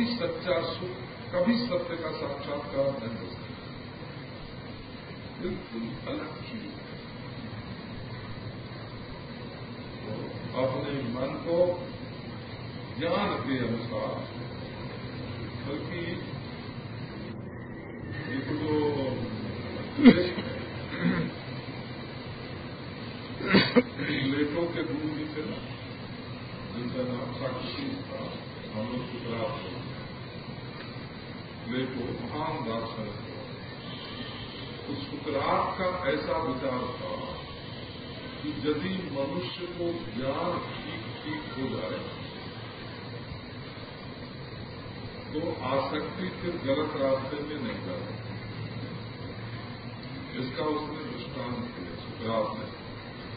कभी सच्चा सुख, कभी सत्य का साक्षात्कार नहीं हो सकता। बिल्कुल अलग चीज़ तो अपने मन को ज्ञान के अनुसार, बल्कि एक जो लेटों के गुरु जी थे ना जिनका नाम साक्षी था हम लोग गुजरात में लेटो महान दार्शनिक तो का ऐसा विचार था कि यदि मनुष्य को ज्ञान ठीक ठीक हो जाए तो आसक्ति फिर गलत रास्ते में नहीं जा जाए इसका उसने दृष्टांत किया सुकरात ने।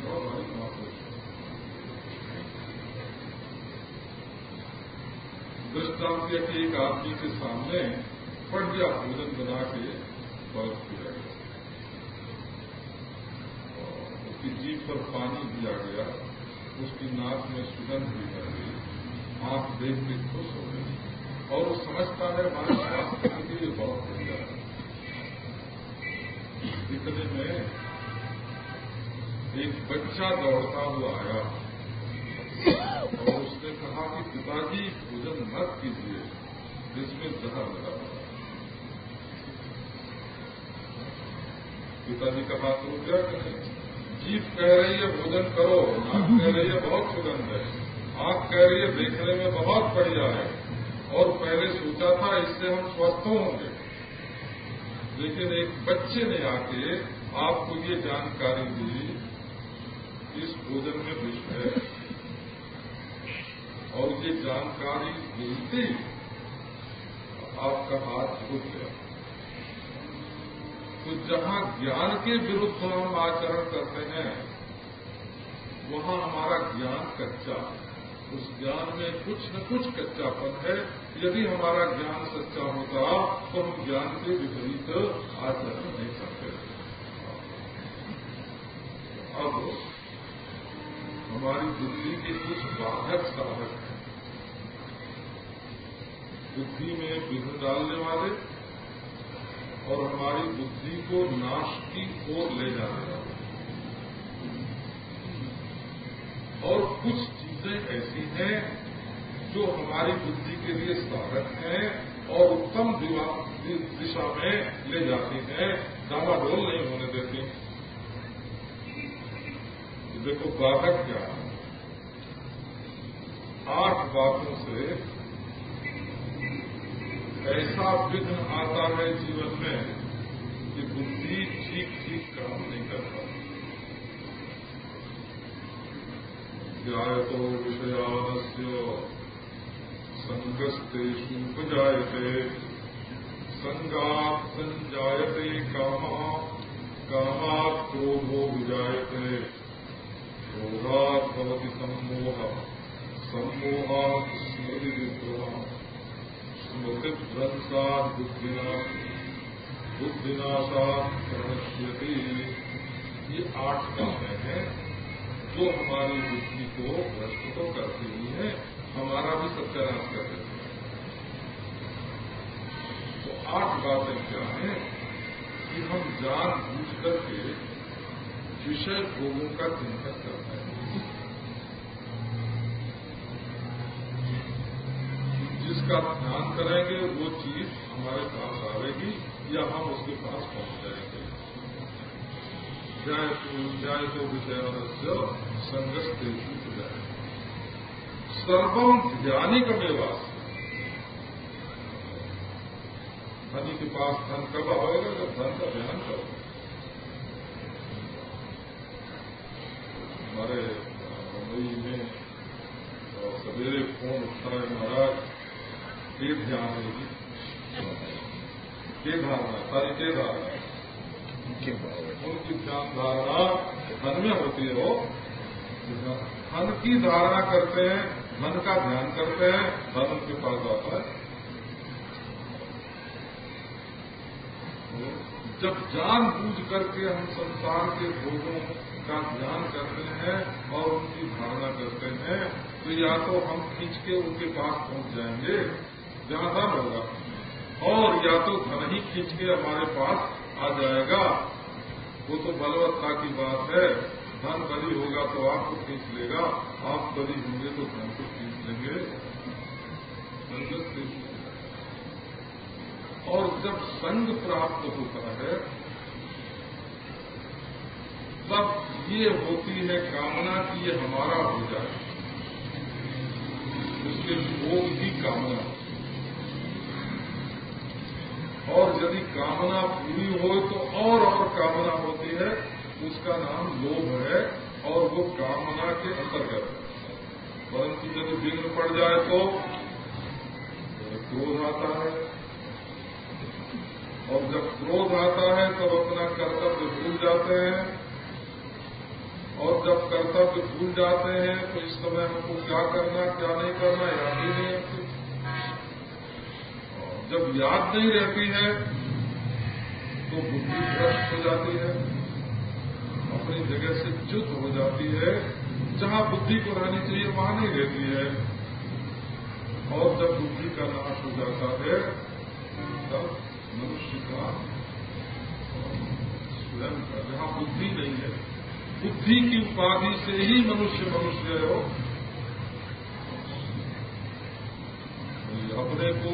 और भाई महापुरुष दृष्टांत कि एक आदमी के सामने बढ़िया भोजन बना के बर्फ़ किया गया उसकी जीप पर पानी दिया गया, उसकी नाक में सुगंध भी गई। आँख देख के खुश हो गई। और वो समझता है हमारे स्वास्थ्य के लिए बहुत बढ़िया है। इतने में एक बच्चा दौड़ता हुआ आया। और उसने कहा कि, पिताजी, भोजन मत कीजिए, जिसमें जहर लगा हुआ पिताजी का हाथ रुक गया कि नहीं जीप कह रही है, भोजन करो। नाक कह रही है, बहुत सुगंध है। आँख कह रही है, देखने में बहुत बढ़िया है। और पहले सोचा था, इससे हम स्वस्थ होंगे। लेकिन एक बच्चे ने आके आपको ये जानकारी दी, इस भोजन में विष है। और ये जानकारी मिलती, आपका हाथ रुक गया। तो जहाँ ज्ञान के विरुद्ध हम आचरण करते हैं, वहाँ हमारा ज्ञान कच्चा उस ज्ञान में कुछ न कुछ कच्चापन है। यदि हमारा ज्ञान सच्चा होता तो हम ज्ञान के विपरीत आचरण नहीं करते। अब हमारी बुद्धि के कुछ बाधक साधक हैं। बुद्धि में विघ्न डालने वाले और हमारी बुद्धि को नाश की ओर ले जा रहा है और कुछ चीज़ें ऐसी हैं जो हमारी बुद्धि के लिए साधक हैं और उत्तम दिशा में ले जाती हैं। डामाडोल नहीं होने देती। देखो, बाधक क्या? आठ बातों से ऐसा विघ्न आता है जीवन में कि बुद्धि ठीक ठीक काम नहीं कर पाती। ध्यायतो विषयानस्य संगस्तेषु उपजायते संगात संजायते काम कामात् क्रोधो विजायते। क्रोधात् भवति सम्मोह। सम्मोहात् स्मृति विद्रोह स्मृतिभ्रंसा बुद्धिना बुद्धिनाशात प्रणश्यति ये आठ बातें हैं जो हमारी बुद्धि को भ्रष्ट तो करती ही है, हमारा भी सत्यानाश कर देती है। तो आठ बातें क्या हैं कि हम जान बूझ करके विषय भोगों का चिंतन करते हैं। जिसका ध्यान करेंगे वो चीज़ हमारे पास आवेगी या हम उसके पास पहुँच जाएँगे। जाए तो तो विषय संघर्ष तेजू सर्वम का मेवास। धनी के पास धन कब आएगा? जब धन का ध्यान करो हमारे मुंबई में सवेरे फ़ोन उठता है महाराज के ध्यान सारी के धारणा उनकी ध्यान धारणा धन में होती है वो। धन की धारणा करते हैं धन का ध्यान करते हैं धन उनके पास आता है। जब जान बूझ करके हम संसार के भोगों का ध्यान करते हैं और उनकी धारणा करते हैं तो या तो हम खींच के उनके पास पहुँच जाएँगे जहाँ धन होगा। और या तो धन ही खींच के हमारे पास आ जाएगा। वो तो बलवत्ता की बात है। धन बली होगा तो आपको खींच लेगा। आप बली होंगे तो धन को खींच लेंगे। और जब संग प्राप्त होता है, तब ये होती है कामना कि ये हमारा हो जाए। उसके भोग की कामना। और यदि कामना पूरी हो तो और और कामना होती है। उसका नाम लोभ है और वो कामना के अंतर्गत। है परंतु यदि विघ्न पड़ जाए तो क्रोध आता है। और जब क्रोध आता है तब अपना कर्तव्य भूल जाते हैं। और जब कर्तव्य भूल जाते हैं तो इस समय हमको क्या करना, क्या नहीं करना, याद ही नहीं जब याद नहीं रहती है तो बुद्धि भ्रष्ट हो जाती है। अपनी जगह से च्युत हो जाती है। जहाँ बुद्धि को रहनी चाहिए, वहाँ नहीं रहती है। और जब बुद्धि का नाश हो जाता है, तब मनुष्य का स्वयं का, जहाँ बुद्धि नहीं है, बुद्धि की उपाधि से ही मनुष्य मनुष्य हो अपने को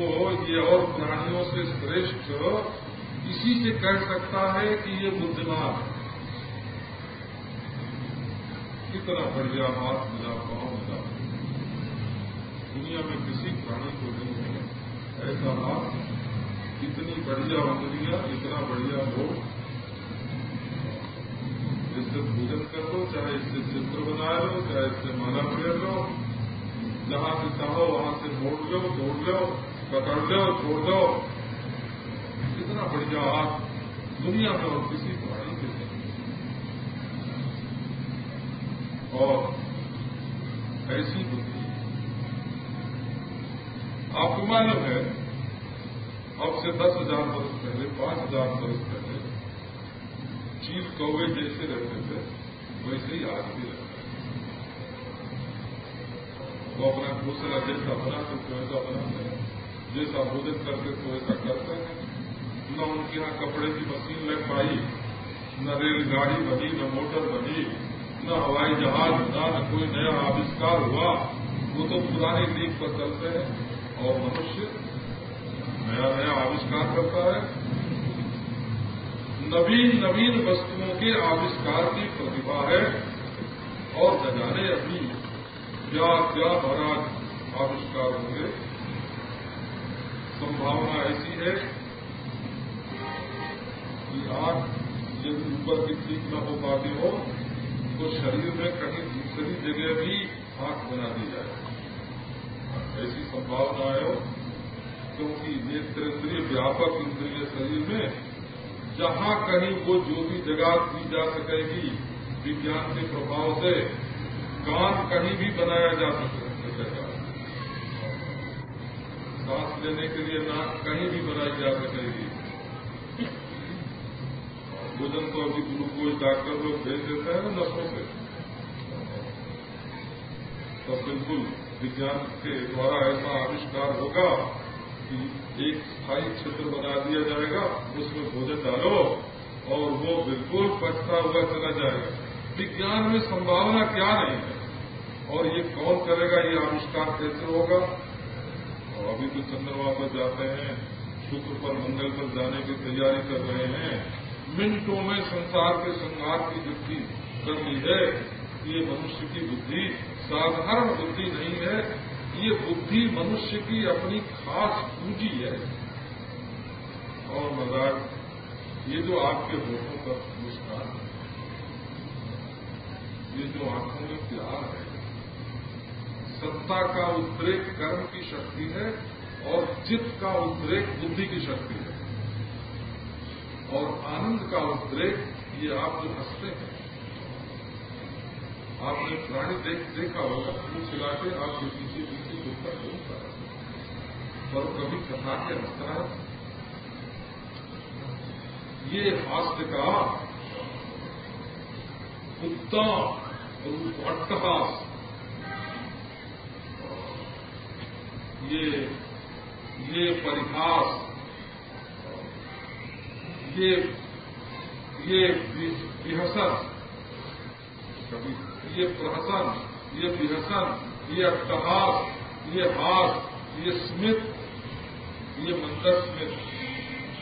ये और प्राणियों से श्रेष्ठ इसी से कह सकता है कि ये बुद्धिमान कितना बढ़िया हाथ मिला पाँव मिला। दुनिया में किसी प्राणी को नहीं है, ऐसा हाथ इतनी बढ़िया उंगलियाँ इतना बढ़िया हो इससे पूजन कर लो, चाहे इससे चित्र बना लो, चाहे इससे माला फेर लो जहाँ से चाहो वहाँ से मोड़ लो तोड़ लो पकड़ लो छोड़ दो कितना बढ़िया हाथ दुनिया में और किसी के नहीं और ऐसी बुद्धि। आपको मालूम है, अब से दस हज़ार वर्ष पहले, पाँच हज़ार वर्ष पहले चील कौवे जैसे रहते थे, वैसे ही आज भी रहते वो अपना घोसला जैसा बनाते तो वैसा बनाते हैं। जैसा भोजन करते तो वैसा करते हैं। न उनके यहाँ कपड़े की मशीन लग पाई, न रेलगाड़ी बनी, न मोटर बनी, न हवाई जहाज़ बना, न कोई नया आविष्कार हुआ। वो तो पुरानी लीक पर चलते हैं और मनुष्य नया नया आविष्कार करता है। नवीन नवीन वस्तुओं के आविष्कार की प्रतिभा है और न जाने अभी क्या क्या महाराज आविष्कार होंगे संभावना ऐसी है कि आँख यदि ऊपर की ठीक न हो पाती हो तो शरीर में कहीं दूसरी जगह भी आँख बना दी जाए। ऐसी संभावना है क्योंकि नेत्र इंद्रिय व्यापक इंद्रिय शरीर में जहाँ कहीं वो जो भी जगह दी जा सकेगी, विज्ञान के प्रभाव से कान कहीं भी बनाया जा सकेगा सांस लेने के लिए नाक कहीं भी बनाई जा सकेगी। भोजन तो अभी ग्लूकोज डॉक्टर लोग भेज देते हैं ना नसों से। तो बिल्कुल विज्ञान के द्वारा ऐसा आविष्कार होगा कि एक स्थायी क्षेत्र बना दिया जाएगा, उसमें भोजन डालो और वो बिल्कुल पचता हुआ चला जाएगा। विज्ञान में संभावना क्या नहीं है? और ये कौन करेगा? ये आविष्कार कैसे होगा? और अभी तो चंद्रमा पर जाते हैं, शुक्र पर मंगल पर जाने की तैयारी कर रहे हैं। मिनटों में संसार के संहार की वृद्धि कर ली है, ये मनुष्य की बुद्धि साधारण बुद्धि नहीं है। ये बुद्धि मनुष्य की अपनी खास पूंजी है। और महाराज, ये जो आपके होठों पर मुस्कान है ये जो आँखों में प्यार है, सत्ता का उद्रेक कर्म की शक्ति है और चित्त का उद्रेक बुद्धि की शक्ति है। और आनंद का उद्रेक ये आप जो हँसते हैं, आपने प्राणी देख, देखा होगा मुँह सिला के आपके पीछे पीछे कुत्ता घूमता है। पर कभी कथा के हंसता है ये हास्य का उत्तम अट्टहास ये ये परिहास ये ये विहसन, कभी ये प्रहसन, ये विहसन, ये अट्टहास ये हास ये स्मित, ये मंदर स्मित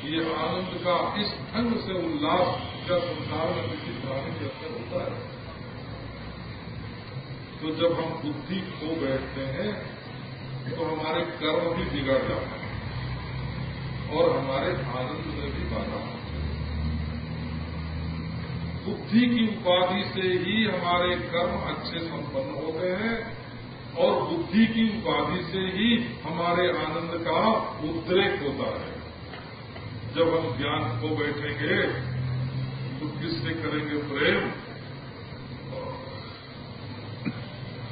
ये आनंद का इस ढंग से उल्लास का संसार में किसी प्राणी के अंदर होता है। तो जब हम बुद्धि खो बैठते हैं तो हमारे कर्म भी बिगड़ जाते हैं और हमारे आनंद में भी बाधा होते बुद्धि की उपाधि से ही हमारे कर्म अच्छे संपन्न होते हैं और बुद्धि की उपाधि से ही हमारे आनंद का उद्रेक होता है। जब हम ज्ञान को बैठेंगे तो किससे करेंगे प्रेम?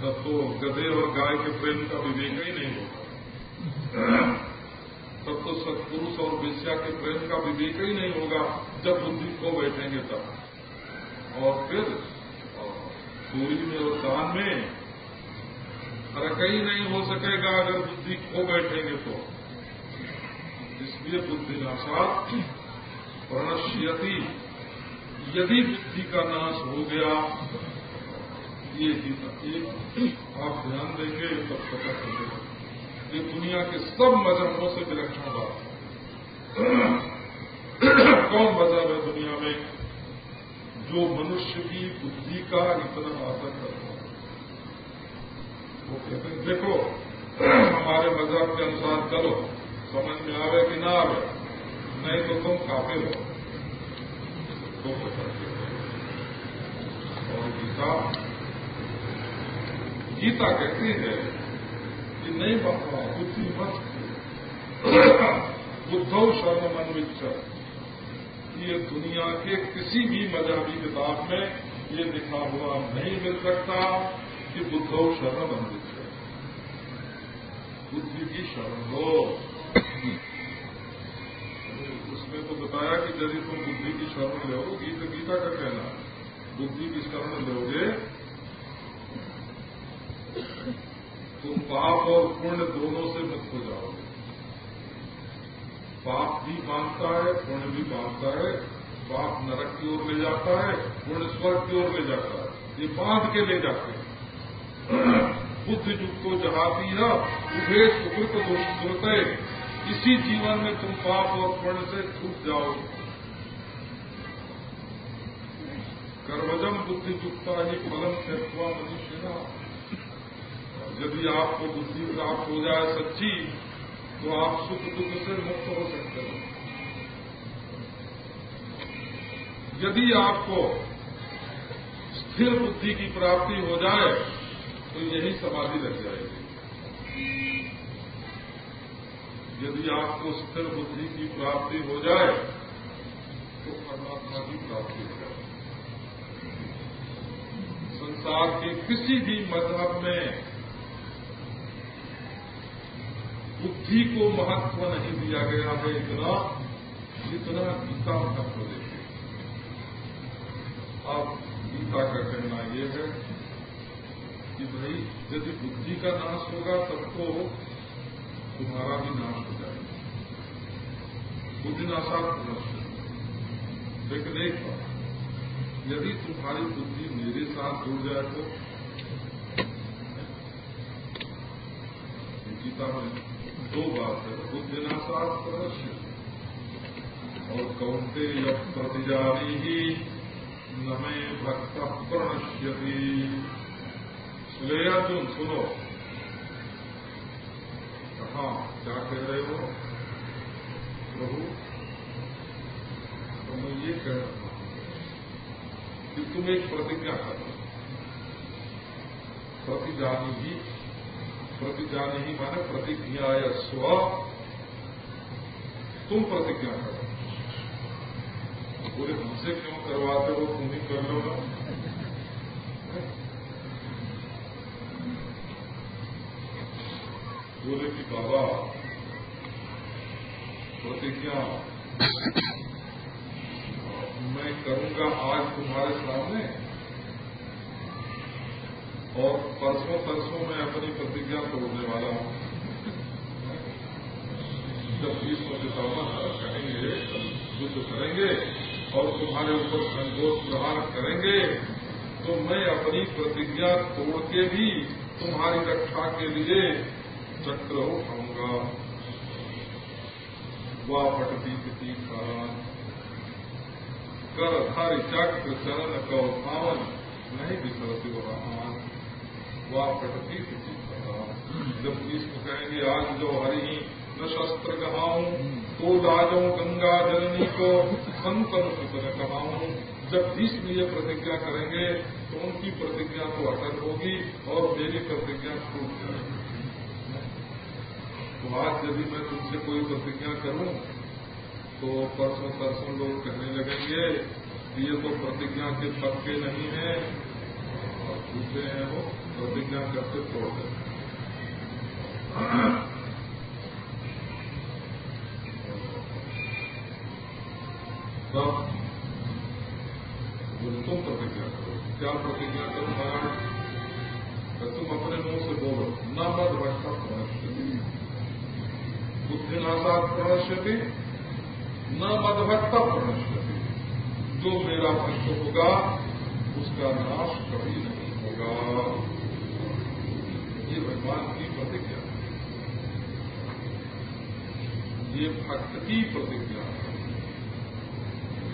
तब तो गधे और गाय के प्रेम का विवेक ही नहीं होगा तब तो सत्पुरुष और वेश्या के प्रेम का विवेक ही नहीं होगा, जब बुद्धि को बैठेंगे तब। और फिर चोरी में और दान में फ़र्क ही नहीं हो सकेगा, अगर बुद्धि खो बैठेंगे तो। इसलिए बुद्धि नाशात प्रणश्यति। यदि बुद्धि का नाश हो गया ये एक आप ध्यान देंगे तब पता चलेगा। ये दुनिया के सब मजहबों से विलक्षण बात कौन मज़हब है दुनिया में? जो मनुष्य की बुद्धि का इतना आदर करता है। वो कहते हैं, देखो, हमारे मज़हब के अनुसार चलो। समझ में आवे कि ना आवे नहीं तो तुम काफे हो तो और गीता गीता कहती है कि नहीं बाबा बुद्धि मत बुद्धव शर्म मनविच्छर ये दुनिया के किसी भी मजहबी किताब में ये लिखा हुआ नहीं मिल सकता कि बुद्धव शर्म मनविच्छर बुद्धि की शरण हो उसमें तो बताया कि यदि तुम बुद्धि की शरण लो गीता गीता का कहना, बुद्धि की शरण लोगे तुम पाप और पुण्य दोनों से मुक्त हो जाओगे। पाप भी बांधता है, पुण्य भी बांधता है। पाप नरक की ओर ले जाता है, पुण्य स्वर्ग की ओर ले जाता है। ये बाँध के ले जाते हैं। बुद्ध युग को जहाती है, उभे सुकृत दुष्कृत इसी जीवन में तुम पाप और पुण्य से छूट जाओगे। कर्मजम बुद्धि चुकता ही फलम त्यक्वा मनुष्य यदि आपको बुद्धि प्राप्त हो जाए सच्ची तो आप सुख दुख से मुक्त हो सकते हो। यदि आपको स्थिर बुद्धि की प्राप्ति हो जाए तो यही समाधि लग जाएगी। यदि आपको स्थिर बुद्धि की प्राप्ति हो जाए तो परमात्मा की प्राप्ति हो जाए। संसार के किसी भी मज़हब में बुद्धि को महत्व नहीं दिया गया है इतना, जितना गीता महत्व देती अब गीता का कहना यह है कि भाई, यदि बुद्धि का नाश होगा, तब तो तुम्हारा भी नाश हो जाएगा। बुद्धि नाशात नष्ट लेकिन एक बात, यदि तुम्हारी बुद्धि मेरे साथ जुड़ जाए तो? गीता में दो बात है बुद्धिनाशास्त्र और कौंते प्रतिजानी ही न भक्त प्रणश्यति। सुले अर्जुन सुनो। कहा क्या कह रहे हो? प्रभु तो मैं ये कह रहा हूँ कि तुम एक प्रतिज्ञा करो। प्रतिजानी ही प्रतिज्ञा ही माने या स्व तुम प्रतिज्ञा करो। बोले, हमसे क्यों करवाते हो? तुम ही कर लो ना। बोले कि बाबा, प्रतिज्ञा, मैं करूँगा आज तुम्हारे सामने। और परसों परसों में अपनी प्रतिज्ञा तोड़ने वाला हूँ। जब भीष्म पितामह कहेंगे युद्ध करेंगे और तुम्हारे ऊपर संतोष प्रहार करेंगे तो मैं अपनी प्रतिज्ञा तोड़ के भी तुम्हारी रक्षा के लिए चक्र उठाऊँगा वह पटती किसी कारण कर हर चक्र चरण कौ पावन, नहीं विसरती वहाँ वह पटती किसी कारण जब भीष्म कहेंगे, आज जो हरि न शस्त्र कहाऊं तो राजो गंगा जननी को संतन सुतन कहाऊं। जब ये प्रतिज्ञा करेंगे तो उनकी प्रतिज्ञा तो अटल होगी और मेरी प्रतिज्ञा छूट जाएगी। तो आज यदि मैं तुमसे कोई प्रतिज्ञा करूँ तो परसों परसों लोग कहने लगेंगे ये तो प्रतिज्ञा के पक्के नहीं है। दूसरे हैं वो प्रतिज्ञा करते तोड़ देते तब तुम प्रतिज्ञा करो। क्या प्रतिज्ञा करो? महाराज तो तुम अपने मुँह से बोलो, न मत भटका प्रणश्यति बुद्धिनाशात प्रणश्यति न मदभक्ता प्रणश्यति जो मेरा भक्त होगा, उसका नाश कभी नहीं होगा। ये भगवान की प्रतिज्ञा। ये भक्त की प्रतिज्ञा। है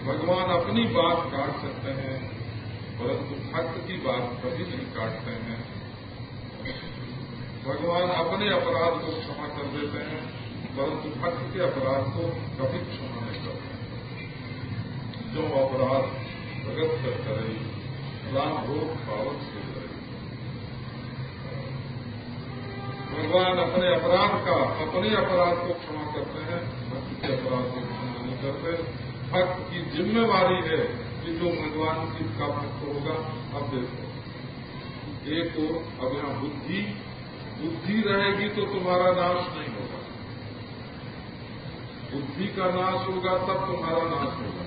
भगवान अपनी बात काट सकते हैं, परंतु भक्त की बात कभी नहीं काटते हैं। भगवान अपने अपराध को क्षमा कर देते हैं, परंतु भक्त के अपराध को कभी क्षमा नहीं करते जो अपराध प्रगत कर करे राम, रोग पावन से करे भगवान अपने अपराध का, अपने अपराध को क्षमा करते हैं, भक्त के अपराध को क्षमा नहीं करते। भक्त की जिम्मेवारी है कि जो भगवान की का भक्त होगा, अब देखो। एक और अब यहाँ बुद्धि बुद्धि रहेगी तो तुम्हारा नाश नहीं होगा। बुद्धि का नाश होगा तब तुम्हारा नाश होगा।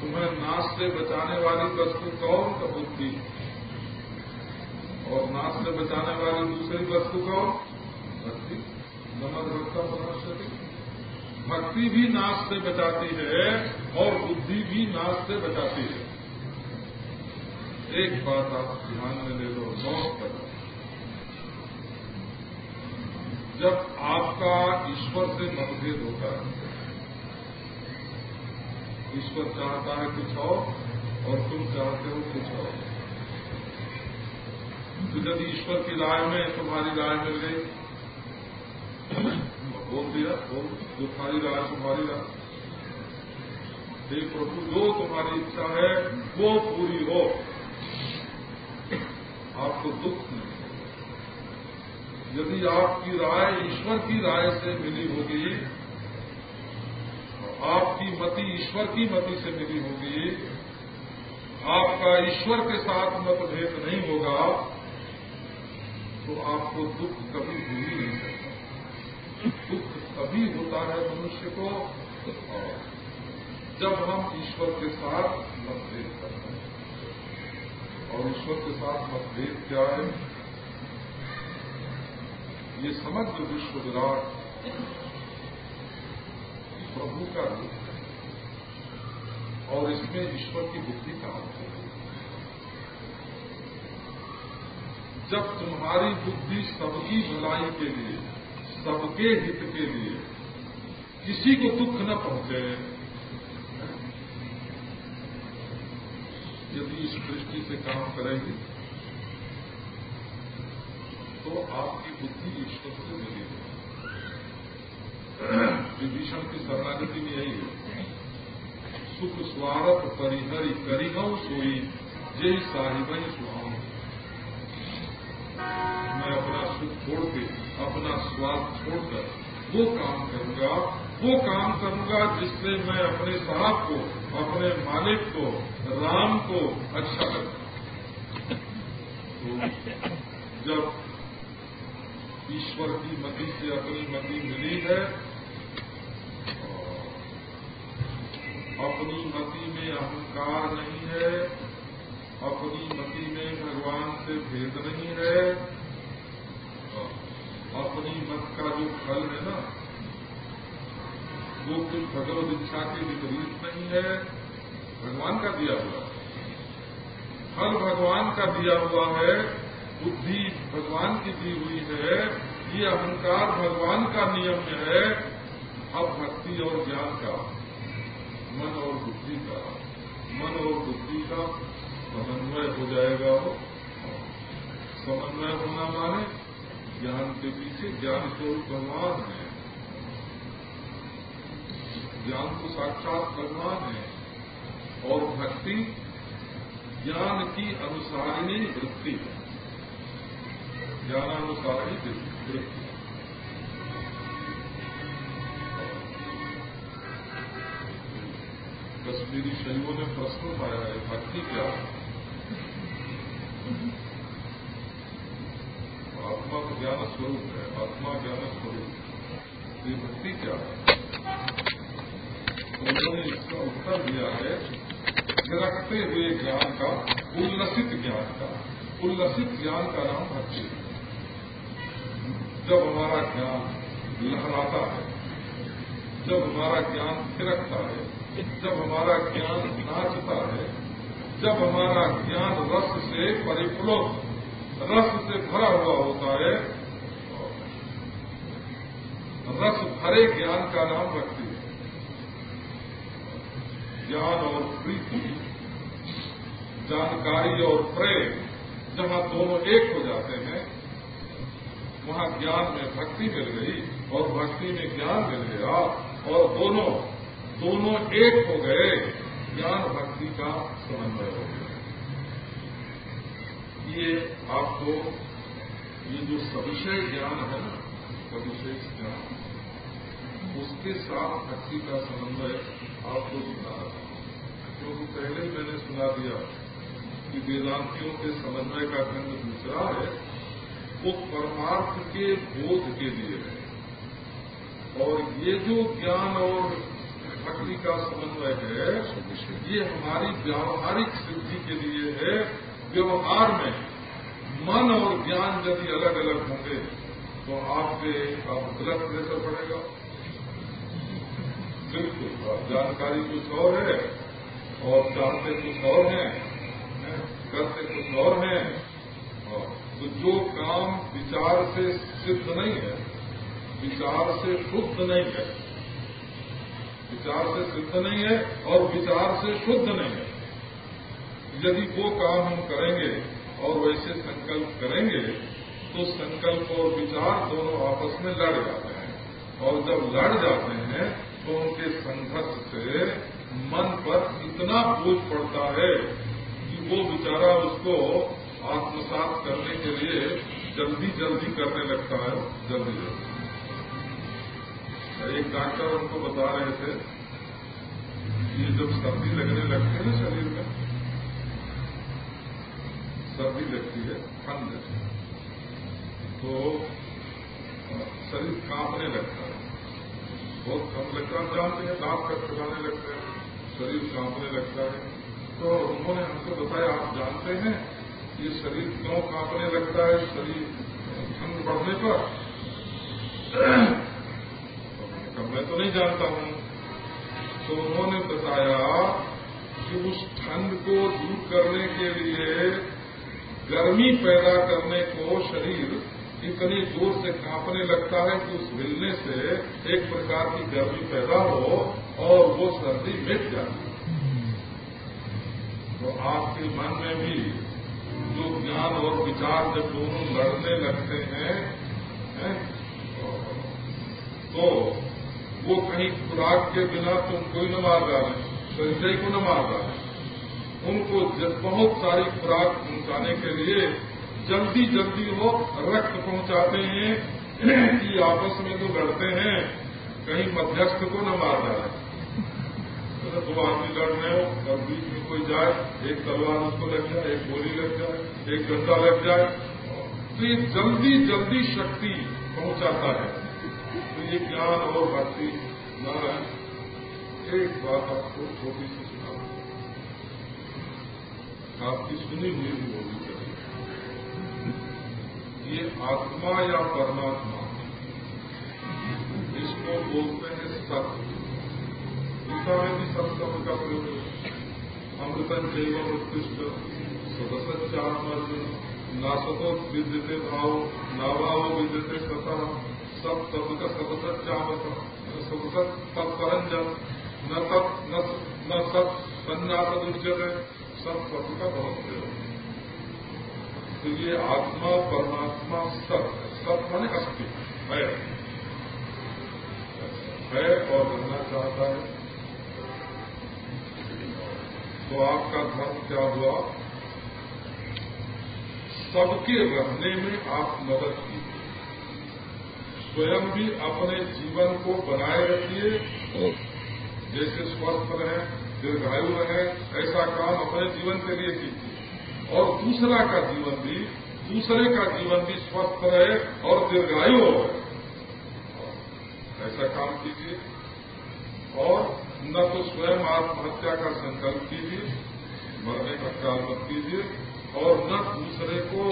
तुम्हें नाश से बचाने वाली वस्तु कौन का बुद्धि? और नाश से बचाने वाली दूसरी वस्तु कौन? भक्ति नमद भक्ता पराशरी भक्ति भी नाश से बचाती है और बुद्धि भी नाश से बचाती है। एक बात आप ध्यान में ले लो, बहुत कर जब आपका ईश्वर से मतभेद होता है, ईश्वर चाहता है कुछ और और तुम चाहते हो कुछ और। तो जब ईश्वर की राय में तुम्हारी राय मिल गई बोल दिया, बोल, जो तुम्हारी राय तुम्हारी राय हे प्रभु, जो तुम्हारी इच्छा है, वो पूरी हो। आपको दुख नहीं। यदि आपकी राय ईश्वर की राय से मिली होगी आपकी मति ईश्वर की मति से मिली होगी, आपका ईश्वर के साथ मतभेद नहीं होगा तो आपको दुख कभी भूल नहीं सकता दुख तभी होता है मनुष्य को जब हम ईश्वर के साथ मतभेद करते हैं। और ईश्वर के साथ मतभेद क्या है? ये समग्र विश्व विराट प्रभु का रूप है। और इसमें ईश्वर की बुद्धि का अर्थ है। जब तुम्हारी बुद्धि सबकी भलाई के लिए सबके हित के लिए किसी को दुख न पहुँचे। यदि इस दृष्टि से काम करेंगे तो आपकी बुद्धि ईश्वर से मिली विभीषण की शरणागति में यही है। सुख स्वार्थ परिहरी करिगौ सोई, जय साहिब सुहाऊ मैं अपना सुख छोड़ के अपना स्वाद छोड़कर वो काम करूँगा, वो काम करूँगा जिससे मैं अपने साहब को, अपने मालिक को, राम को अच्छा करूँ। तो जब ईश्वर की मति से अपनी मति मिली है अपनी मति में अहंकार नहीं है अपनी मति में भगवान से भेद नहीं है अपनी मत का जो फल है ना, वो कुछ भगवत इच्छा के विपरीत नहीं है। भगवान का दिया हुआ फल भगवान का दिया हुआ है, बुद्धि भगवान की दी हुई है, ये अहंकार भगवान का नियम है। अब भक्ति और ज्ञान का, मन और बुद्धि का, मन और बुद्धि का समन्वय हो जाएगा वो। समन्वय होना माने ज्ञान के पीछे ज्ञान स्वरूप भगवान है। ज्ञान तो साक्षात भगवान है। और भक्ति ज्ञान की अनुसारिणी वृत्ति। है ज्ञानानुसारिणी वृत्ति। कश्मीरी शैवों ने प्रश्न उठाया है भक्ति क्या। आत्मा तो ज्ञान स्वरूप है, आत्मा ज्ञान स्वरूप। ये भक्ति क्या है? उन्होंने इसका उत्तर दिया है रखते हुए ज्ञान का, उल्लसित ज्ञान का। उल्लसित ज्ञान का नाम भक्ति जब हमारा ज्ञान लहराता है, जब हमारा ज्ञान थिरकता है जब हमारा ज्ञान नाचता है, जब हमारा ज्ञान रस से परिप्लुत रस से भरा हुआ होता है, रस भरे ज्ञान का नाम भक्ति ज्ञान और प्रीति, जानकारी और प्रेम, जहाँ दोनों एक हो जाते हैं, वहाँ ज्ञान में भक्ति मिल गई और भक्ति में ज्ञान मिल गया और दोनों दोनों एक हो गए, ज्ञान भक्ति का समन्वय हो गया। ये आपको, ये जो सविषय ज्ञान है ना सविशेष ज्ञान, उसके साथ भक्ति का समन्वय आपको सुना क्योंकि पहले मैंने सुना दिया कि वेदांतियों के समन्वय का खंड दूसरा है, वो परमार्थ के बोध के लिए है। और ये जो ज्ञान और भक्ति का समन्वय है, ये हमारी व्यावहारिक सिद्धि के लिए है, व्यवहार में। मन और ज्ञान यदि अलग अलग होंगे तो आपके आप ब्लड प्रेशर पड़ेगा। बिल्कुल जानकारी कुछ और है, और चाहते कुछ और हैं करते कुछ और हैं तो जो काम विचार से सिद्ध नहीं है, विचार से शुद्ध नहीं है विचार से सिद्ध नहीं है और विचार से शुद्ध नहीं है। यदि वो काम हम करेंगे और वैसे संकल्प करेंगे तो संकल्प और विचार दोनों आपस में लड़ जाते हैं। और जब लड़ जाते हैं तो उनके संघर्ष से मन पर इतना बोझ पड़ता है कि वो बेचारा उसको आत्मसात करने के लिए जल्दी जल्दी करने लगता है जल्दी जल्दी एक डॉक्टर उनको बता रहे थे कि जब सर्दी लगने लगती है ना शरीर में, सर्दी लगती है, ठंड तो शरीर कांपने लगता है। बहुत कम लगता है। जानते हैं दांत खटखटाने लगते हैं, शरीर कांपने लगता है। तो उन्होंने हमको बताया, आप जानते हैं ये शरीर क्यों कांपने लगता है? शरीर ठंड बढ़ने पर। तो मैं तो नहीं जानता हूँ तो उन्होंने बताया कि उस ठंड को दूर करने के लिए गर्मी पैदा करने को शरीर इतनी ज़ोर से कांपने लगता है कि उस हिलने से एक प्रकार की गर्मी पैदा हो और वो सर्दी मिट जाती तो आपके मन में भी जो ज्ञान और विचार जब दोनों लड़ने लगते हैं, है? तो वो कहीं खुराक के बिना तुम कोई न मार डाले संजय को न मार डाले उनको बहुत सारी खुराक पहुँचाने के लिए जल्दी जल्दी वो रक्त पहुंचाते हैं कि आपस में जो लड़ते हैं, कहीं मध्यस्थ को न मार डाले तो दो आदमी लड़ रहे हो, और बीच में कोई जाए, एक तलवार उसको लग जाए, एक गोली लग जाए, एक गंदा लग जाए तो ये जल्दी जल्दी शक्ति पहुंचाता है। तो ये ज्ञान और भक्ति नारायण एक बात आपको छोटी सी सुना आपकी सुनी हुई भी होगी ये आत्मा या परमात्मा? इसको बोलते हैं सत्य। चिकित्सा में भी संस्कृत का प्रयोग अमृतन जैव उत्कृष्ट। सदसत्यात्मर्जुन नासतो विद्यते भाव, नाभाव विद्यते सतः। सब तब का सदसत्यावत सबसत तत्परंजन न तत् न सब सत संज्ञात है सब पद का बहुत प्रयोग तो ये आत्मा परमात्मा सत सत माने अस्थि है है और रहना चाहता है तो आपका धर्म क्या हुआ? सबके रहने में आप मदद कीजिए। स्वयं भी अपने जीवन को बनाए रखिए। जैसे स्वस्थ रहे दीर्घायु रहे ऐसा काम अपने जीवन के लिए कीजिए। और दूसरा का जीवन भी दूसरे का जीवन भी स्वस्थ रहे और दीर्घायु हो। ऐसा काम कीजिए। और न तो स्वयं आत्महत्या का संकल्प कीजिए मरने का ख्याल मत कीजिए और न दूसरे को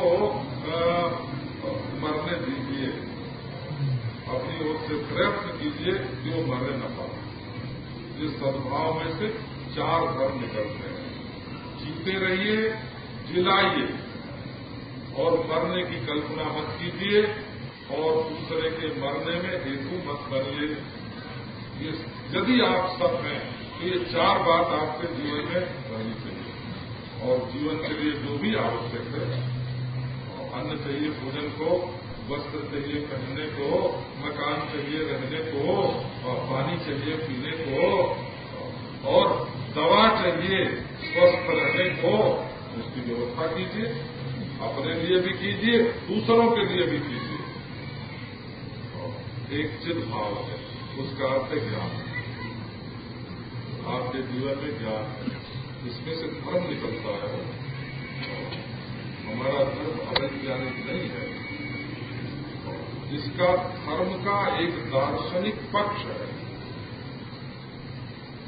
मरने दीजिए। अपनी ओर से प्रयत्न कीजिए कि वो मरने न पाए। इस सद्भाव में से चार धर्म निकलते हैं। जीते रहिए, जिलाइए और मरने की कल्पना मत कीजिए और दूसरे के मरने में हेतु मत बनिए। यदि आप सब हैं तो ये चार बात आपके जीवन में रहनी चाहिए। और जीवन के लिए जो भी आवश्यक है अन्न चाहिए भोजन को वस्त्र चाहिए, पहनने को, मकान चाहिए, रहने को, और पानी चाहिए, पीने को, और दवा चाहिए, स्वस्थ रहने को उसकी व्यवस्था कीजिए, अपने लिए भी कीजिए, दूसरों के लिए भी कीजिए। एक चित भाव है, उसका अर्थ है ज्ञान। आपके जीवन में ज्ञान है, इसमें से धर्म निकलता है। हमारा धर्म अवैज्ञानिक नहीं है। इसका धर्म का एक दार्शनिक पक्ष है।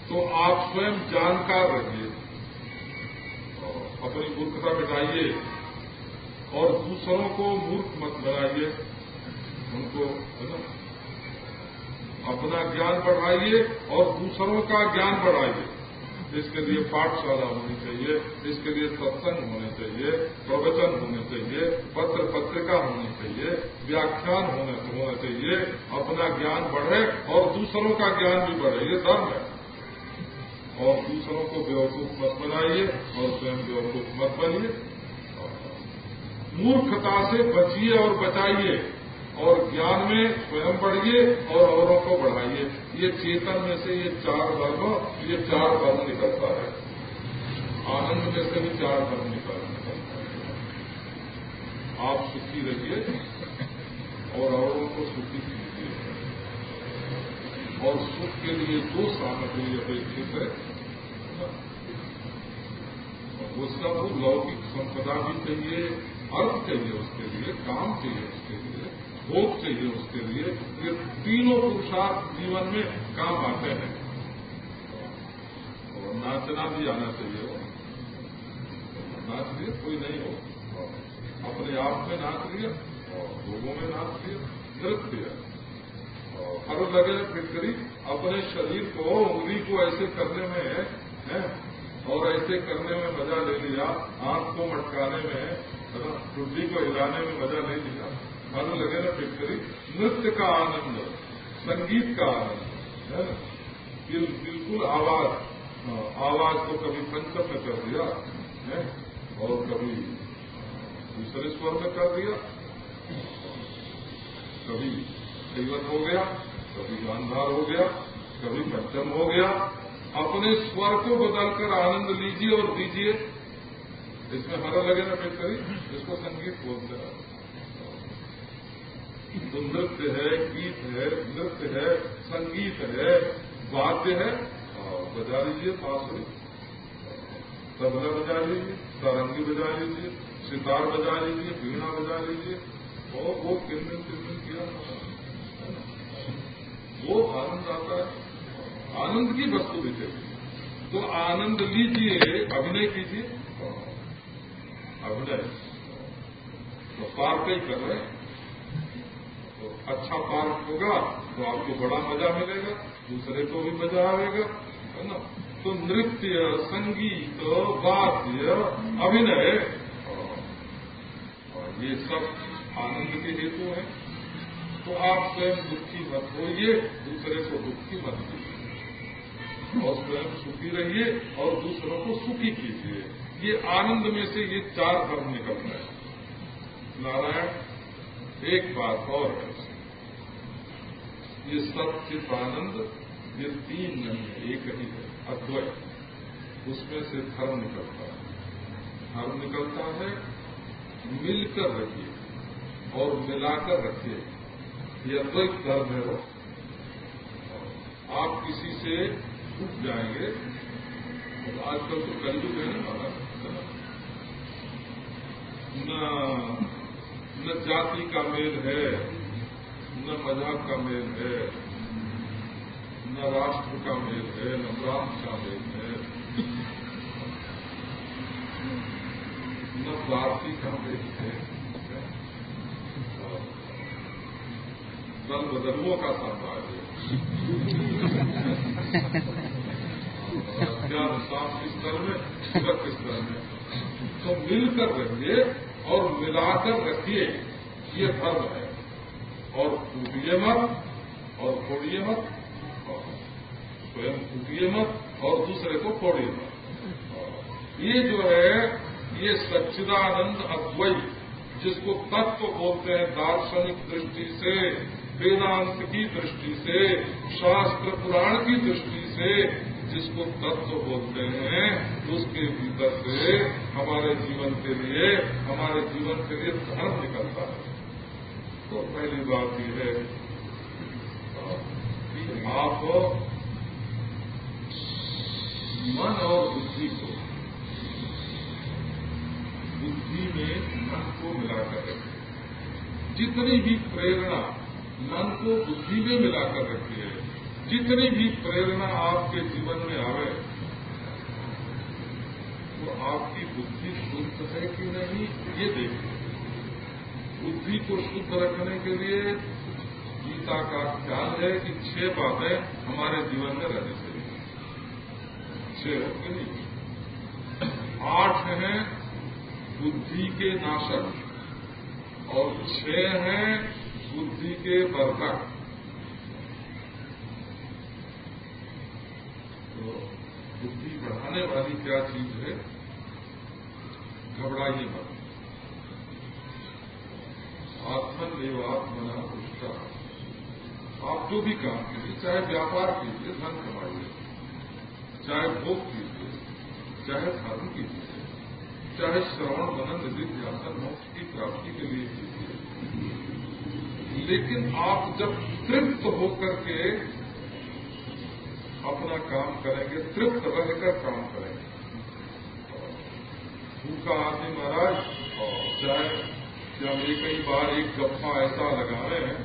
तो आप स्वयं जानकार रहिए। अपनी मूर्खता मिटाइए और दूसरों को मूर्ख मत बनाइए। उनको, है ना? अपना ज्ञान बढ़ाइए और दूसरों का ज्ञान बढ़ाइए। इसके लिए पाठशाला होनी चाहिए इसके लिए सत्संग होने चाहिए, प्रवचन होने चाहिए, पत्र पत्रिका होनी चाहिए, व्याख्यान होने, होना चाहिए, अपना ज्ञान बढ़े और दूसरों का ज्ञान भी बढ़े, ये धर्म है। और दूसरों को बेवकूफ़ मत बनाइए और स्वयं बेवकूफ़ मत बनिए। मूर्खता से बचिए और बचाइए। और ज्ञान में स्वयं बढ़िए और औरों को बढ़ाइए। ये चेतन में से ये चार धर्म, ये चार धर्म निकलता है। आनंद में से भी चार धर्म निकल निकलता है। आप सुखी रहिए और औरों को सुखी कीजिए। और सुख के लिए दो सामग्री अपेक्षित है। उसका वो लौकिक संपदा भी चाहिए अर्थ चाहिए उसके लिए, काम चाहिए उसके लिए। भोग चाहिए उसके लिए, ये तीनों पुरुषार्थ जीवन में काम आते हैं। और नाचना भी आना चाहिए नाच लिए कोई नहीं हो। अपने आप में नाच लिया और लोगों में नाच लिया नृत्य हर लगे फिटकरी अपने शरीर को, उंगली को ऐसे करने में, है? और ऐसे करने में मज़ा ले लिया, आँख को मटकाने में, है टुड्डी को हिलाने में मज़ा ले लिया मालूम लगे ना पिक्चरी नृत्य का आनंद संगीत का आनंद है ना? बिल्कुल आवाज़ हाँ, आवाज़ को कभी पंचम में कर दिया है? और कभी दूसरे स्वर में कर दिया। कभी कैवन हो गया कभी गांधार हो गया कभी पंचम हो गया। अपने स्वर को बदलकर आनंद लीजिए और दीजिए। इसमें हरा लगे ना फिर करी इसको संगीत बोलते हैं। तो नृत्य है, गीत है, नृत्य है, संगीत है, वाद्य है। बजा लीजिए बांसुरी तबला बजा लीजिए, सारंगी बजा लीजिए, सितार बजा लीजिए, वीणा बजा लीजिए। और वो किन दिन किन दिन किया वो आनंद आता है। आनंद की वस्तु भी दिखेगी तो आनंद लीजिए, अभिनय कीजिए। अभिनय। तो पार्क ही कर रहे हैं। अच्छा पार्क होगा तो आपको बड़ा मज़ा मिलेगा, दूसरे को भी मज़ा आएगा, है ना? तो नृत्य, संगीत, वाद्य, अभिनय ये सब आनंद के हेतु हैं। तो आप स्वयं दुखी मत होइए, दूसरे को दुखी मत कीजिए। और स्वयं सुखी रहिए और दूसरों को सुखी कीजिए। ये आनंद में से ये चार धर्म रहे हैं। नारायण, एक बात और है। ये सब सचित आनंद, ये तीन नहीं है, एक ही है, अद्वैत। उसमें से धर्म निकलता है। धर्म निकलता है, मिलकर रखिए और मिलाकर रखिए। ये अद्वैत धर्म है वो। आप किसी से छूट जाएँगे तो आजकल तो कलयुग है ना? न न जाति का मेल है न मज़ाक का मेल है, न राष्ट्र का मेल है, न प्रांत का मेल है। न पार्टी का मेल है। दल बदलुओं का साम्राज्य ज्ञान शांति स्तर में सुरक्ष स्तर में? तो मिलकर रहिए और मिलाकर रखिए, ये धर्म है। और टूटिए मत और फोड़िए मत स्वयं टूटिए मत और दूसरे को फोड़िए मत ये जो है, ये सच्चिदानंद अद्वैत जिसको तत्व बोलते हैं दार्शनिक दृष्टि से, वेदांत की दृष्टि से, शास्त्र पुराण की दृष्टि से जिसको तत्व बोलते हैं, उसके भीतर से हमारे जीवन के लिए, हमारे जीवन के लिए धर्म निकलता है। तो पहली बात यह है कि आप मन और बुद्धि को बुद्धि में मन को मिलाकर रखें जितनी भी प्रेरणा मन को बुद्धि में मिलाकर रखती है, जितनी भी प्रेरणा आपके जीवन में आवे, वो तो आपकी बुद्धि शुद्ध है कि नहीं, ये देखिए। बुद्धि को शुद्ध रखने के लिए गीता का ख्याल है कि छह बातें हमारे जीवन में रहनी चाहिए छह के नहीं? आठ हैं बुद्धि के नाशक और छह हैं बुद्धि के वर्धक तो बुद्धि बढ़ाने वाली क्या चीज़ है? घबराइए मत। आत्मनिर्वात्मना पुष्टा आप जो भी काम कीजिए, चाहे व्यापार कीजिए, धन कमाइए, चाहे भोग कीजिए, चाहे धर्म कीजिए, चाहे श्रवण, मनन ध्यान, मोक्ष की प्राप्ति के लिए कीजिए। लेकिन आप जब तृप्त होकर के अपना काम करेंगे, तृप्त रहकर काम करेंगे। भूखा आदमी महाराज, और चाहे कि कई बार एक गप्पा ऐसा लगा रहे हैं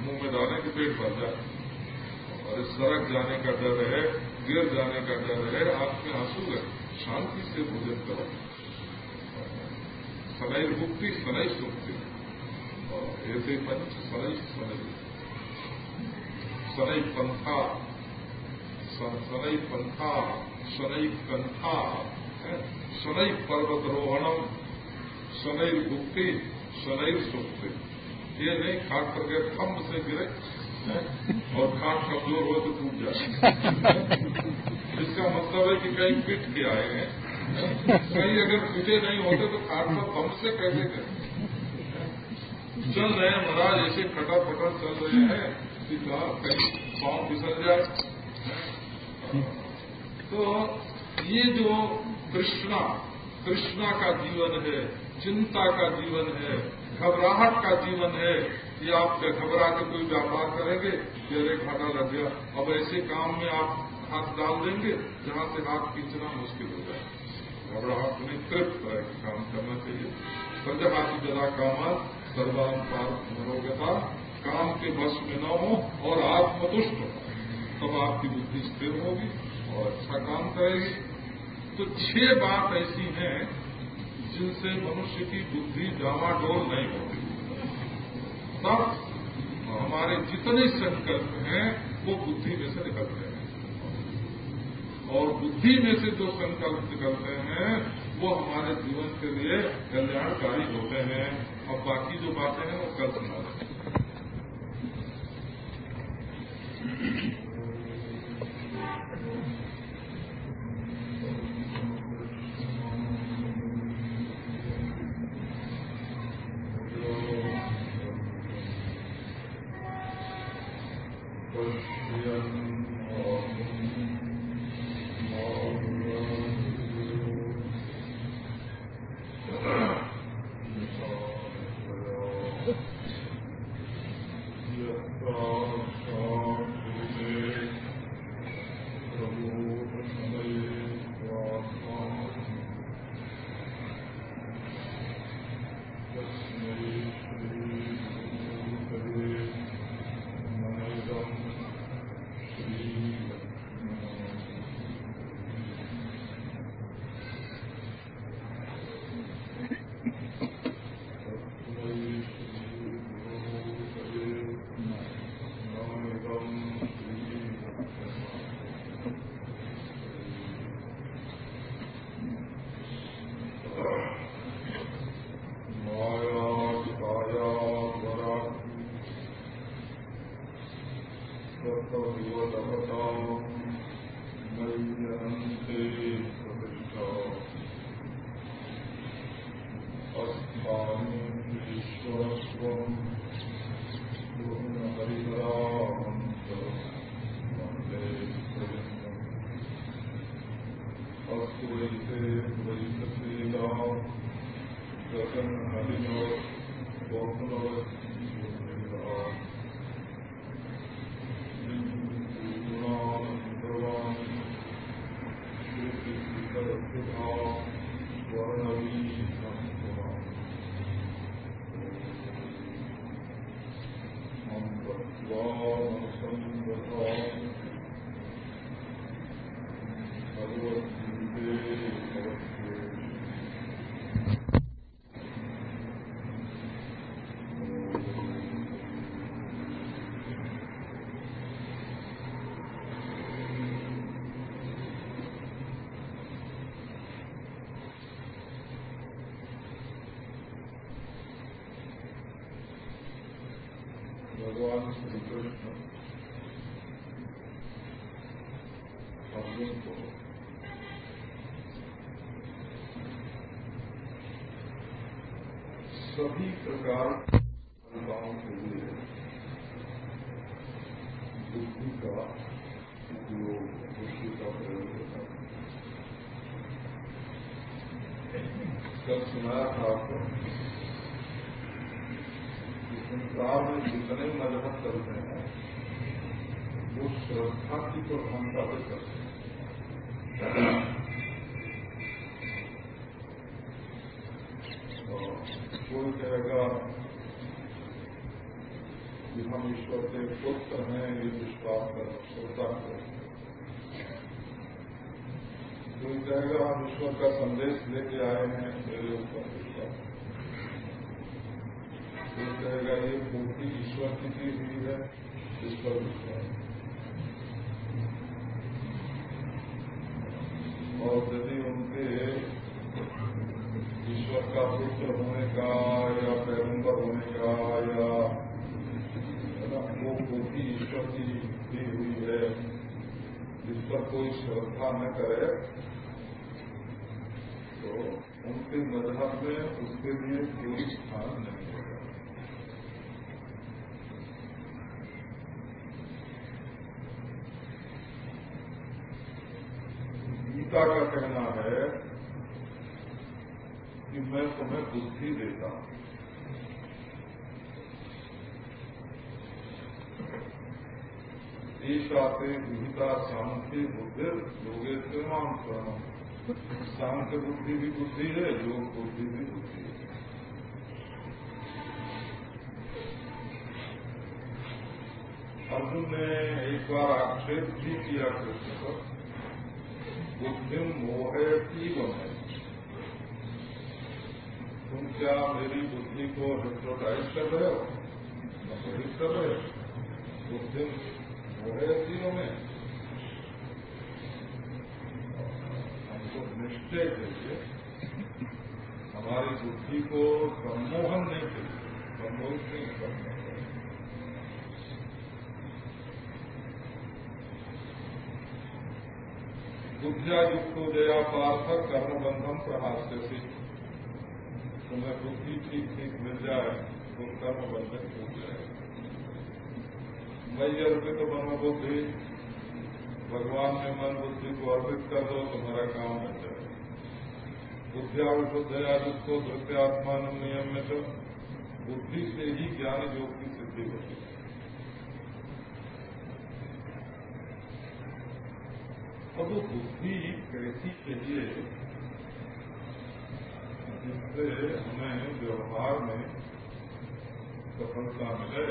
मुँह में डालने के पेट भर जाए। और सड़क जाने का डर है गिर जाने का डर है आँख में आँसू है। शांति से भोजन करो। सनई मुक्ति, सनई सुक्ति। ऐसे पंच, सनई सनई। सनई पंथा। सनई पंथा, सनई कंथा। सनई पर्वतरोहणम। शनैर भुक्ति शनैर सुक्ति ये नहीं खाट पर गए खम्ब से गिरे, और खाट कमज़ोर हो तो टूट जाए। इसका मतलब है कि कहीं पिट के आए हैं। कहीं अगर पिटे नहीं होते तो खाट पर बम से कैसे करें? चल रहे हैं महाराज, ऐसे खटा पटा चल रहे हैं। कि पाँव फिसल जाए। तो ये जो कृष्णा कृष्णा का जीवन है चिंता का जीवन है, घबराहट का जीवन है कि आप घबरा के कोई व्यापार करेंगे कि अरे घाटा लग गया। अब ऐसे काम में आप हाथ डाल देंगे, जहाँ से हाथ खींचना मुश्किल हो जाए। घबराहट में तृप्त के काम करना चाहिए। प्रजाहाथी जला काम सर्वान पार मनोगता। काम के बस में न हो और आत्मतुष्ट हो। तब आपकी बुद्धि स्थिर होगी और अच्छा काम करेगी। तो छह बात ऐसी हैं जिनसे मनुष्य की बुद्धि डावाडोल नहीं होती। तब हमारे जितने संकल्प हैं, वो बुद्धि में से निकलते हैं। और बुद्धि में से जो संकल्प निकलते हैं, वो हमारे जीवन के लिए कल्याणकारी होते हैं। और बाकी जो बातें हैं, वो कल सुना भगवान अर्जुन को सभी प्रकार फलताओं के लिए बुद्धि का उपयोग बुद्धि का प्रयोग होता है कल सुनाया था आपको संसार में जितने मज़हब चलते हैं वो श्रद्धा की प्रधानता से करते हैं कोई कहेगा कि हम ईश्वर के पुत्र हैं ये विश्वास कर श्रोता कर कोई कहेगा हम ईश्वर का संदेश लेके आए हैं मेरे ऊपर विश्वास कोई कहेगा ये मूर्ति ईश्वर की दी हुई है ईश्वर विश्वास और यदि उनके ईश्वर का पुत्र होने का या पैगंबर होने का या वो मूर्ति ईश्वर की दी हुई है, जिस पर कोई श्रद्धा न करे तो उनके मज़हब में उसके लिए कोई स्थान नहीं गीता का कहना है कि मैं तुम्हें बुद्धि देता हूँ। आते विहिता शांति बुद्धि योगे से मान शांति बुद्धि भी बुद्धि है योग बुद्धि भी बुद्धि है। अर्जुन ने एक बार आक्षेप भी किया कृष्ण पर बुद्धि मोहे है। तुम क्या मेरी बुद्धि को हिप्नोटाइज कर रहे हो? मोहित कर रहे हो? बुद्धि मोहे तीनों में। हमको निश्चय चाहिए हमारी बुद्धि को सम्मोहन नहीं चाहिए सम्मोहित नहीं करना बुद्धिया युक्त जया पार्थ कर्म बंधन प्रहास्य से तुम्हें बुद्धि ठीक ठीक मिल जाए तो कर्म बंधन हो जाए। मई अर्पित मनोबुद्धि भगवान ने मन बुद्धि को अर्पित कर दो, तुम्हारा काम बन जाए। बुद्धिया विशुद्धया जिसको दृत्यात्मान नियम में तो बुद्धि से ही ज्ञान योग की सिद्धि होती है। अब बुद्धि कैसी चाहिए जिससे हमें व्यवहार में सफलता मिले,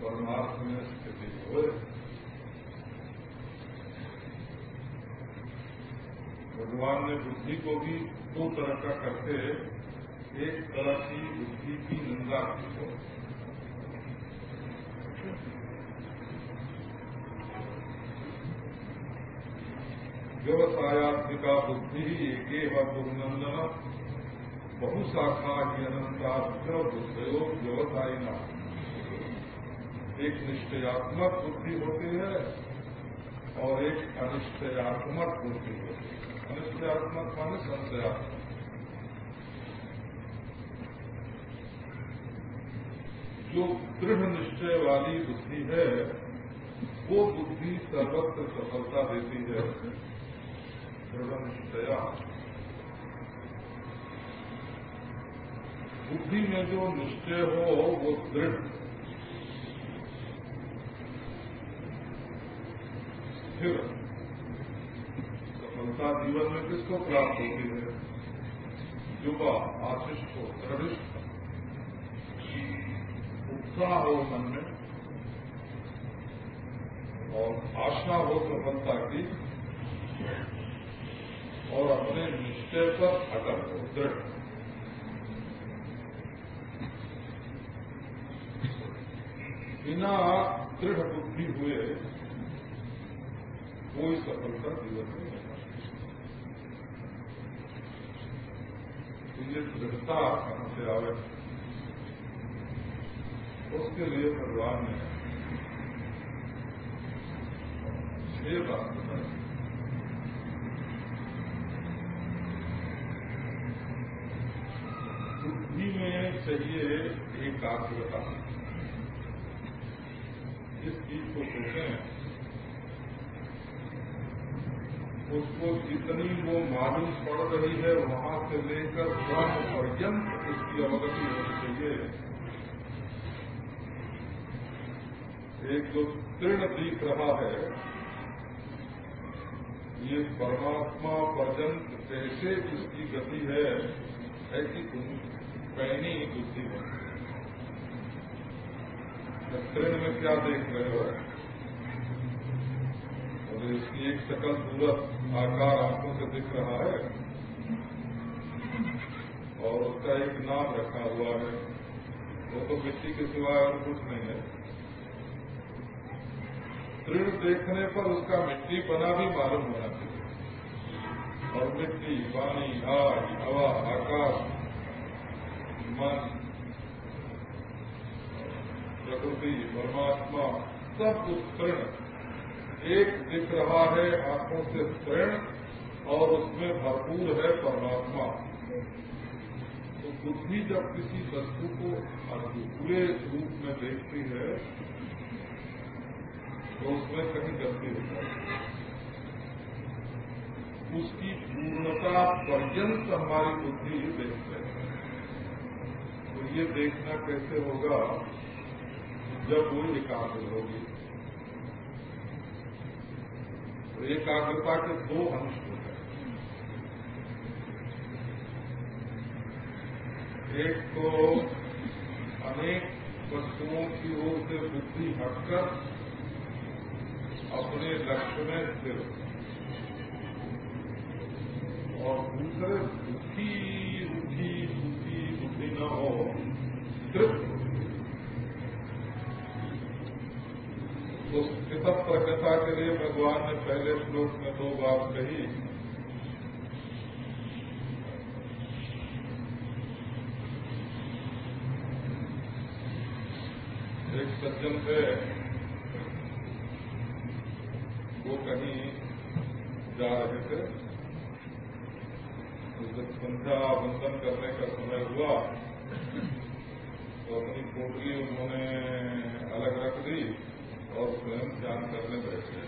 परमार्थ में स्थिति हो भगवान ने बुद्धि को भी दो तरह का करते एक तरह की बुद्धि की निंदा की हो। व्यवसायात्मिका बुद्धि एक दुर्नंदन। बहुशाखा ही अनंताभ्य बुद्धयो व्यवसायिना एक निश्चयात्मक बुद्धि होती है और एक अनिश्चयात्मक बुद्धि होती है। अनिश्चयात्मक माने संशयात्मक। जो दृढ़ निश्चय वाली बुद्धि है, वो बुद्धि सर्वत्र सफलता देती है। दृढ़ निश्चया। बुद्धि में जो निश्चय हो, वो दृढ़। स्थिर। सफलता जीवन में किसको प्राप्त होती है? युवा, आशिष्ट हो दृढ़िष्ठ उत्साह हो मन में और आशा हो सफलता की। और अपने निश्चय पर अटल हो, दृढ़। बिना दृढ़ बुद्धि हुए कोई सफलता जीवन में ये दृढ़ता कहाँ से आवे। उसके लिए भगवान ने छह बात बताई। बुद्धि में चाहिए एकाग्रता। चीज़ को सोचें उसको जितनी वो मालूम पड़ रही है, वहाँ से लेकर ब्रह्म पर्यंत उसकी अवगति होनी चाहिए। एक जो तीर्ण दिख रहा है, ये परमात्मा पर्यंत कैसे जिसकी गति है, ऐसी पैनी बुद्धि है। तृण में क्या देख रहे हो? और इसकी एक सकल सूरत आकार आँखों से दिख रहा है। और उसका एक नाम रखा हुआ है। वो तो मिट्टी के सिवाय और कुछ नहीं है। दृढ़ देखने पर उसका मिट्टी बना भी मालूम होना चाहिए। और मिट्टी, पानी आग हवा, आकाश, मन प्रकृति, परमात्मा, सब कुछ दृढ़ एक दिख रहा है आँखों से प्रेण और उसमें भरपूर है परमात्मा। तो बुद्धि जब किसी वस्तु को पूरे रूप में देखती है तो उसमें कहीं गलती हो जाती उसकी पूर्णता पर्यंत हमारी बुद्धि देखते हैं। तो ये देखना कैसे होगा? जब वो एकाग्र होगी। तो एकाग्रता के दो अंश होते हैं। एक तो अनेक वस्तुओं की ओर से बुद्धि हटकर अपने लक्ष्य में स्थिर और दूसरे दुखी रुखी दुखी बुद्धि न हो, तृप्त उस स्थित प्रज्ञता के लिए भगवान ने पहले श्लोक में दो बात कही। एक सज्जन थे, वो कहीं जा रहे थे। तो संध्या बंधन करने का समय हुआ तो अपनी पोटली उन्होंने अलग रख दी। और स्वयं ध्यान करने बैठे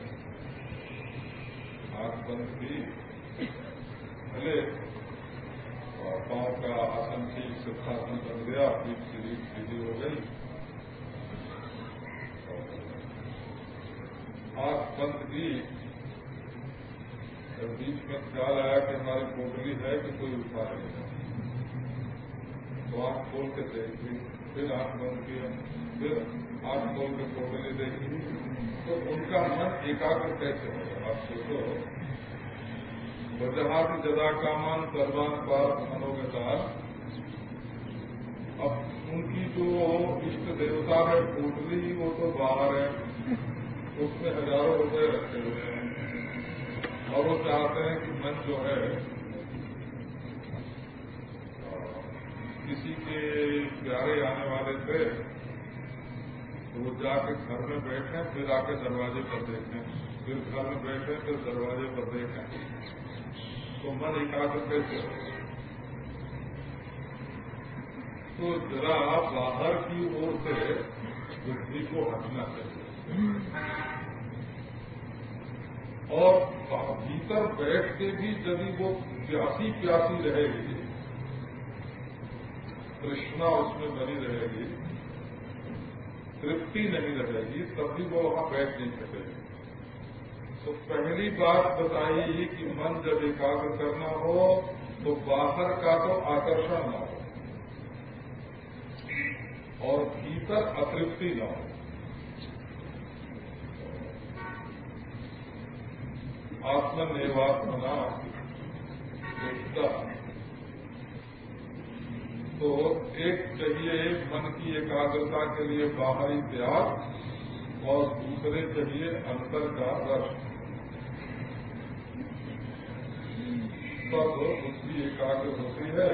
आँख बंद की, भले पाँव का आसन ठीक सुखासन बन गया, पीठ सीधी सीधी हो गई। आँख बंद की बीच में ख्याल आया कि हमारी पोटली है कि कोई उठा नहीं है। तो आँख खोल के देखी फिर आँख बंद किया, फिर आँख खोल के पोटली देखी तो उनका मन एकाग्र कैसे होगा आप सोचो। वजहात जदा कामान सर्वान पार मनोगता अब उनकी जो इष्ट देवता है, पोटली, वो तो बाहर है। उसमें हज़ारों रुपए रखे हुए हैं। और वो चाहते हैं कि मन जो है किसी के प्यारे आने वाले तो वो जाके घर में बैठे, फिर आके दरवाजे पर देखें। फिर घर में बैठे, फिर दरवाजे पर देखें। तो मन एकाग्र कैसे तो जरा बाहर की ओर से बुद्धि को हटना चाहिए। और भीतर बैठ के भी यदि वो प्यासी प्यासी रहेगी कृष्णा उसमें बनी रहेगी तृप्ति नहीं रहेगी तब भी वो वहाँ बैठ नहीं सकेगी तो पहली बात बताई कि मन जब एकाग्र करना हो तो बाहर का तो आकर्षण न हो, और भीतर अतृप्ति न हो। आत्मनिर्वात्मना एकता। तो एक चाहिए मन की एकाग्रता के लिए बाहरी त्याग और दूसरे चाहिए अंतर का रस। तब बुद्धि एकाग्र होती है।